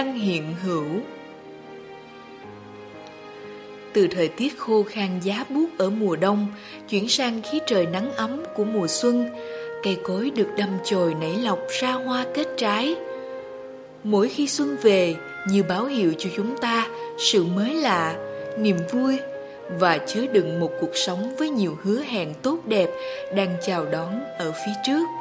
đang hiện hữu. Từ thời tiết khô khan giá buốt ở mùa đông, chuyển sang khí trời nắng ấm của mùa xuân, cây cối được đâm chồi nảy lọc ra hoa kết trái. Mỗi khi xuân về, như báo hiệu cho chúng ta sự mới lạ, niềm vui và chứa đựng một cuộc sống với nhiều hứa hẹn tốt đẹp đang chào đón ở phía trước.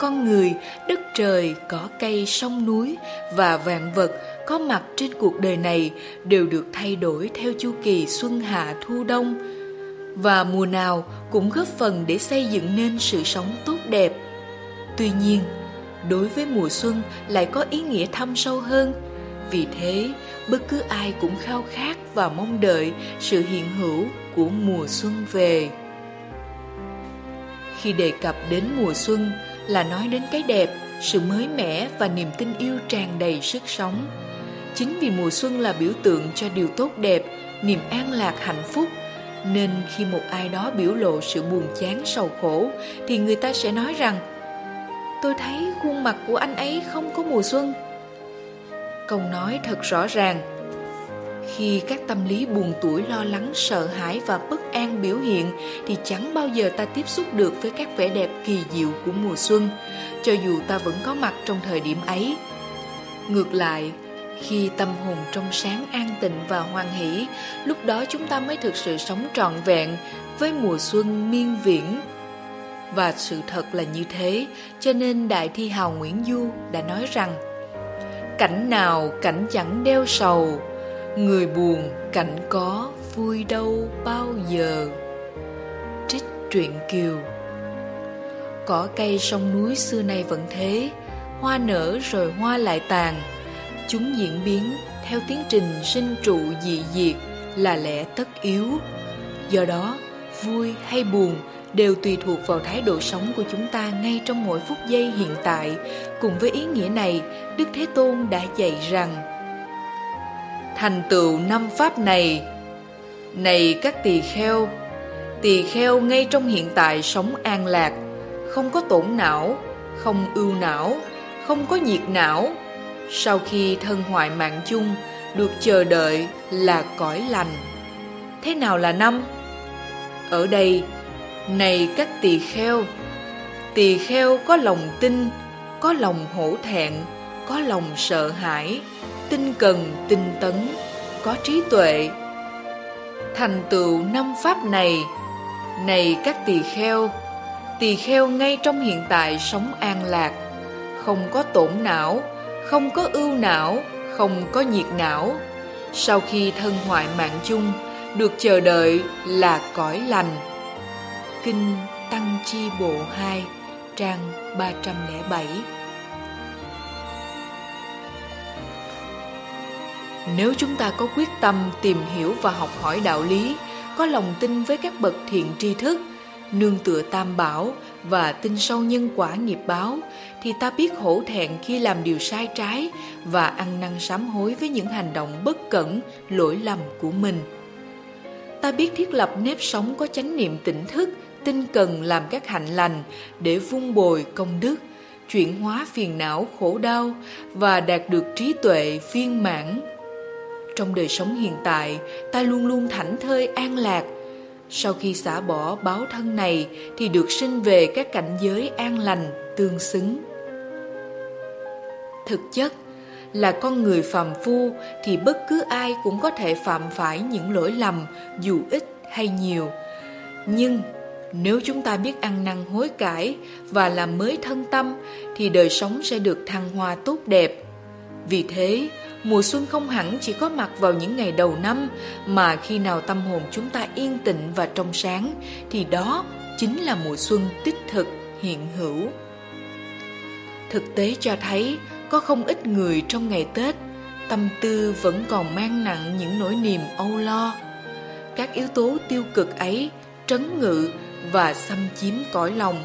Con người, đất trời, cỏ cây, sông núi và vạn vật có mặt trên cuộc đời này đều được thay đổi theo chu kỳ xuân hạ thu đông và mùa nào cũng góp phần để xây dựng nên sự sống tốt đẹp. Tuy nhiên, đối với mùa xuân lại có ý nghĩa thâm sâu hơn. Vì thế, bất cứ ai cũng khao khát và mong đợi sự hiện hữu của mùa xuân về. Khi đề cập đến mùa xuân là nói đến cái đẹp, sự mới mẻ và niềm tin yêu tràn đầy sức sống. Chính vì mùa xuân là biểu tượng cho điều tốt đẹp, niềm an lạc hạnh phúc, nên khi một ai đó biểu lộ sự buồn chán sầu khổ thì người ta sẽ nói rằng Tôi thấy khuôn mặt của anh ấy không có mùa xuân. Câu nói thật rõ ràng. Khi các tâm lý buồn tuổi lo lắng, sợ hãi và bất an biểu hiện thì chẳng bao giờ ta tiếp xúc được với các vẻ đẹp kỳ diệu của mùa xuân, cho dù ta vẫn có mặt trong thời điểm ấy. Ngược lại, khi tâm hồn trong sáng an tịnh và hoan hỷ, lúc đó chúng ta mới thực sự sống trọn vẹn với mùa xuân miên viễn. Và sự thật là như thế, cho nên Đại Thi Hào Nguyễn Du đã nói rằng Cảnh nào cảnh chẳng đeo sầu, người buồn cảnh có vui đâu bao giờ. Trích truyện Kiều Cỏ cây sông núi xưa nay vẫn thế, hoa nở rồi hoa lại tàn, Chúng diễn biến theo tiến trình sinh trụ dị diệt là lẽ tất yếu. Do đó, vui hay buồn đều tùy thuộc vào thái độ sống của chúng ta ngay trong mỗi phút giây hiện tại. Cùng với ý nghĩa này, Đức Thế Tôn đã dạy rằng Thành tựu năm pháp này này các tỳ kheo Tỳ kheo ngay trong hiện tại sống an lạc, Không có tổn não, Không ưu não, Không có nhiệt não. Sau khi thân hoại mạng chung, được chờ đợi là cõi lành. Thế nào là năm? Ở đây, này các tỳ kheo tỳ kheo có lòng tin, có lòng hổ thẹn, có lòng sợ hãi, tinh cần tinh tấn, có trí tuệ thành tựu năm pháp này này các tỳ kheo tỳ kheo ngay trong hiện tại sống an lạc không có tổn não không có ưu não, không có nhiệt não. Sau khi thân hoại mạng chung, được chờ đợi là cõi lành. Kinh Tăng Chi Bộ 2, trang 307 Nếu chúng ta có quyết tâm tìm hiểu và học hỏi đạo lý, có lòng tin với các bậc thiện tri thức, nương tựa tam bảo và tin sâu nhân quả nghiệp báo thì ta biết hổ thẹn khi làm điều sai trái và ăn năn sám hối với những hành động bất cẩn, lỗi lầm của mình. Ta biết thiết lập nếp sống có chánh niệm tỉnh thức, tinh cần làm các hạnh lành để vun bồi công đức, chuyển hóa phiền não khổ đau và đạt được trí tuệ viên mãn. Trong đời sống hiện tại, ta luôn luôn thảnh thơi an lạc, sau khi xả bỏ báo thân này thì được sinh về các cảnh giới an lành, tương xứng. Thực chất là con người phàm phu thì bất cứ ai cũng có thể phạm phải những lỗi lầm dù ít hay nhiều. Nhưng nếu chúng ta biết ăn năn hối cải và làm mới thân tâm thì đời sống sẽ được thăng hoa tốt đẹp. Vì thế, Mùa xuân không hẳn chỉ có mặt vào những ngày đầu năm mà khi nào tâm hồn chúng ta yên tịnh và trong sáng thì đó chính là mùa xuân tích thực hiện hữu. Thực tế cho thấy có không ít người trong ngày Tết tâm tư vẫn còn mang nặng những nỗi niềm âu lo. Các yếu tố tiêu cực ấy trấn ngự và xâm chiếm cõi lòng,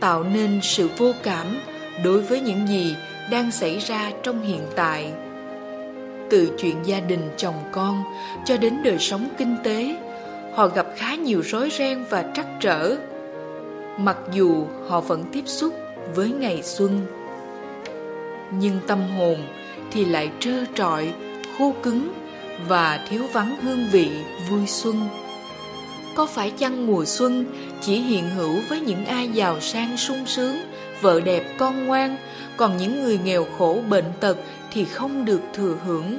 tạo nên sự vô cảm đối với những gì đang xảy ra trong hiện tại từ chuyện gia đình chồng con cho đến đời sống kinh tế họ gặp khá nhiều rối ren và trắc trở mặc dù họ vẫn tiếp xúc với ngày xuân nhưng tâm hồn thì lại trơ trọi, khô cứng và thiếu vắng hương vị vui xuân. Có phải chăng mùa xuân chỉ hiện hữu với những ai giàu sang sung sướng, vợ đẹp con ngoan, còn những người nghèo khổ bệnh tật thì không được thừa hưởng?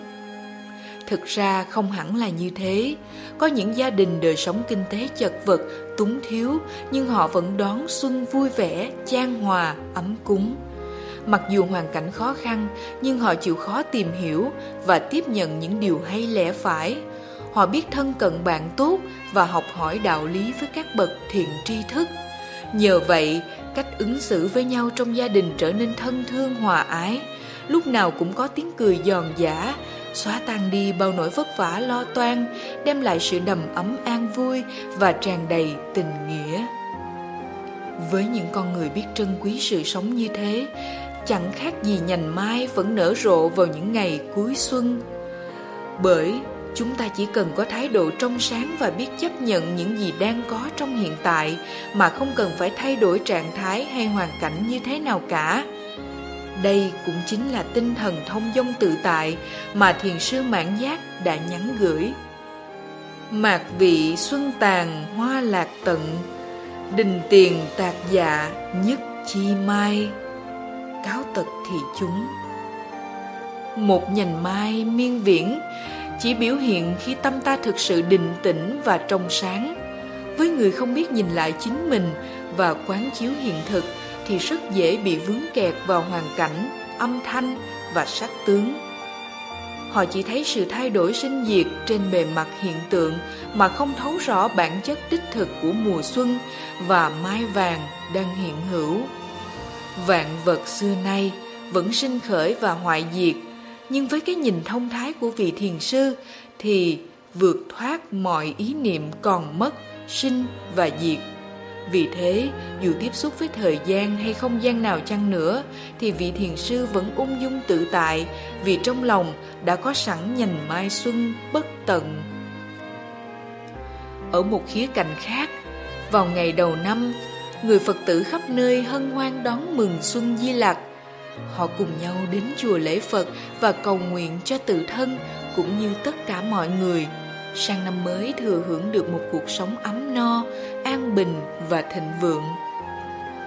Thực ra không hẳn là như thế. Có những gia đình đời sống kinh tế chật vật, túng thiếu, nhưng họ vẫn đón xuân vui vẻ, chan hòa, ấm cúng. Mặc dù hoàn cảnh khó khăn, nhưng họ chịu khó tìm hiểu và tiếp nhận những điều hay lẽ phải. Họ biết thân cận bạn tốt và học hỏi đạo lý với các bậc thiện tri thức. Nhờ vậy, cách ứng xử với nhau trong gia đình trở nên thân thương hòa ái, lúc nào cũng có tiếng cười giòn giả, xóa tan đi bao nỗi vất vả lo toan, đem lại sự đầm ấm an vui và tràn đầy tình nghĩa. Với những con người biết trân quý sự sống như thế, chẳng khác gì nhành mai vẫn nở rộ vào những ngày cuối xuân. Bởi chúng ta chỉ cần có thái độ trong sáng và biết chấp nhận những gì đang có trong hiện tại mà không cần phải thay đổi trạng thái hay hoàn cảnh như thế nào cả đây cũng chính là tinh thần thông dong tự tại mà thiền sư mãn giác đã nhắn gửi. Mạc vị xuân tàn hoa lạc tận, đình tiền tạc dạ nhất chi mai, cáo tật thì chúng. Một nhành mai miên viễn chỉ biểu hiện khi tâm ta thực sự định tĩnh và trong sáng. Với người không biết nhìn lại chính mình và quán chiếu hiện thực, thì rất dễ bị vướng kẹt vào hoàn cảnh, âm thanh và sắc tướng. Họ chỉ thấy sự thay đổi sinh diệt trên bề mặt hiện tượng mà không thấu rõ bản chất đích thực của mùa xuân và mai vàng đang hiện hữu. Vạn vật xưa nay vẫn sinh khởi và hoại diệt, nhưng với cái nhìn thông thái của vị thiền sư thì vượt thoát mọi ý niệm còn mất, sinh và diệt vì thế, dù tiếp xúc với thời gian hay không gian nào chăng nữa, thì vị thiền sư vẫn ung dung tự tại, vì trong lòng đã có sẵn nhành mai xuân bất tận. Ở một khía cạnh khác, vào ngày đầu năm, người Phật tử khắp nơi hân hoan đón mừng Xuân Di Lặc. Họ cùng nhau đến chùa lễ Phật và cầu nguyện cho tự thân cũng như tất cả mọi người – sang năm mới thừa hưởng được một cuộc sống ấm no, an bình và thịnh vượng.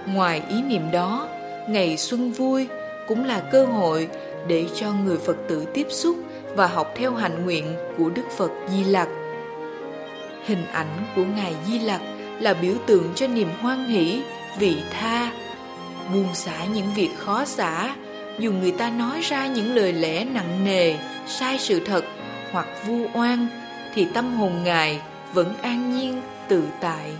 Ngoài ý niệm đó, ngày xuân vui cũng là cơ hội để cho người Phật tử tiếp xúc và học theo hạnh nguyện của Đức Phật Di Lặc. Hình ảnh của Ngài Di Lặc là biểu tượng cho niềm hoan hỷ, vị tha, buông xả những việc khó xả, dù người ta nói ra những lời lẽ nặng nề, sai sự thật hoặc vu oan thì tâm hồn Ngài vẫn an nhiên, tự tại.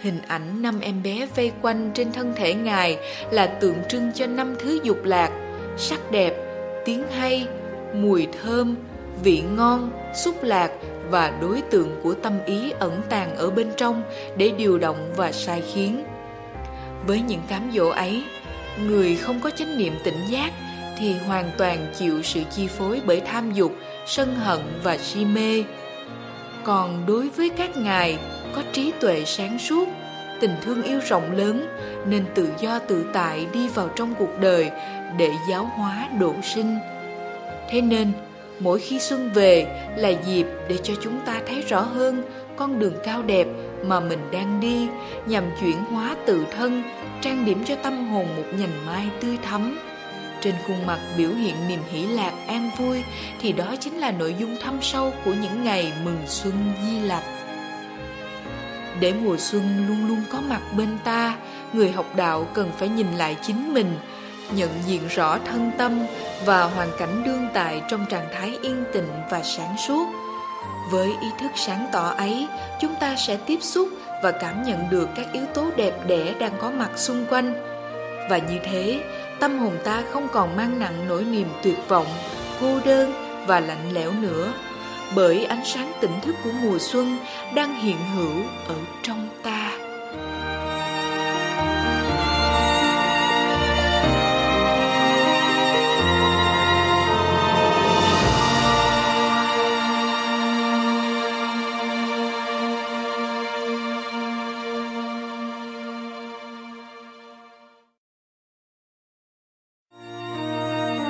Hình ảnh năm em bé vây quanh trên thân thể Ngài là tượng trưng cho năm thứ dục lạc, sắc đẹp, tiếng hay, mùi thơm, vị ngon, xúc lạc và đối tượng của tâm ý ẩn tàng ở bên trong để điều động và sai khiến. Với những cám dỗ ấy, người không có chánh niệm tỉnh giác thì hoàn toàn chịu sự chi phối bởi tham dục, sân hận và si mê. Còn đối với các ngài có trí tuệ sáng suốt, tình thương yêu rộng lớn nên tự do tự tại đi vào trong cuộc đời để giáo hóa độ sinh. Thế nên, mỗi khi xuân về là dịp để cho chúng ta thấy rõ hơn con đường cao đẹp mà mình đang đi nhằm chuyển hóa tự thân, trang điểm cho tâm hồn một nhành mai tươi thắm trên khuôn mặt biểu hiện niềm hỷ lạc, an vui, thì đó chính là nội dung thâm sâu của những ngày mừng xuân di lặc. Để mùa xuân luôn luôn có mặt bên ta, người học đạo cần phải nhìn lại chính mình, nhận diện rõ thân tâm và hoàn cảnh đương tại trong trạng thái yên tịnh và sáng suốt. Với ý thức sáng tỏ ấy, chúng ta sẽ tiếp xúc và cảm nhận được các yếu tố đẹp đẽ đang có mặt xung quanh. Và như thế tâm hồn ta không còn mang nặng nỗi niềm tuyệt vọng, cô đơn và lạnh lẽo nữa, bởi ánh sáng tỉnh thức của mùa xuân đang hiện hữu ở trong ta.